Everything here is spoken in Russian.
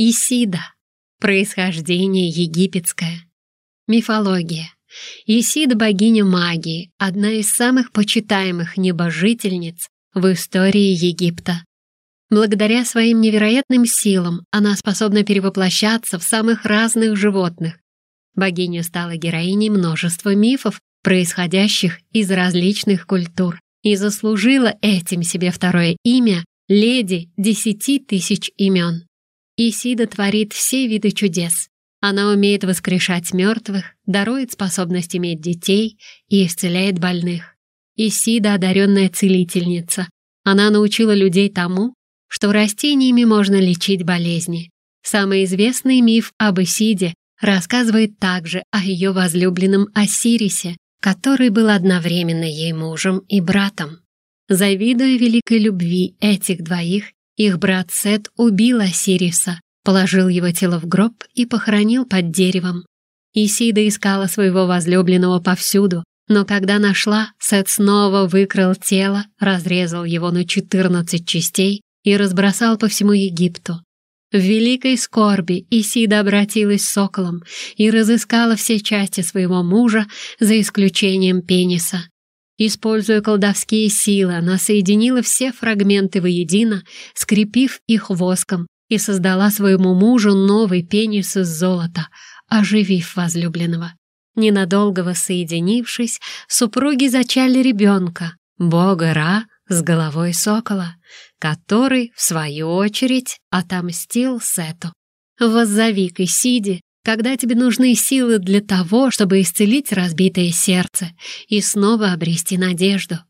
Исида. Происхождение египетское. Мифология. Исида – богиня магии, одна из самых почитаемых небожительниц в истории Египта. Благодаря своим невероятным силам она способна перевоплощаться в самых разных животных. Богиня стала героиней множества мифов, происходящих из различных культур, и заслужила этим себе второе имя «Леди десяти тысяч имен». Исида творит все виды чудес. Она умеет воскрешать мертвых, дарует способность иметь детей и исцеляет больных. Исида — одаренная целительница. Она научила людей тому, что растениями можно лечить болезни. Самый известный миф об Исиде рассказывает также о ее возлюбленном Осирисе, который был одновременно ей мужем и братом. Завидуя великой любви этих двоих, их брат Сет убил Осириса, положил его тело в гроб и похоронил под деревом. Исида искала своего возлюбленного повсюду, но когда нашла, Сет снова выкрал тело, разрезал его на 14 частей и разбросал по всему Египту. В великой скорби Исида обратилась с соколом и разыскала все части своего мужа, за исключением пениса. Используя колдовские силы, она соединила все фрагменты воедино, скрепив их воском, и создала своему мужу новый пенис из золота, оживив возлюбленного. Ненадолго воссоединившись, супруги зачали ребенка, бога Ра с головой сокола, который, в свою очередь, отомстил Сету. «Воззови к Исиде, когда тебе нужны силы для того, чтобы исцелить разбитое сердце и снова обрести надежду.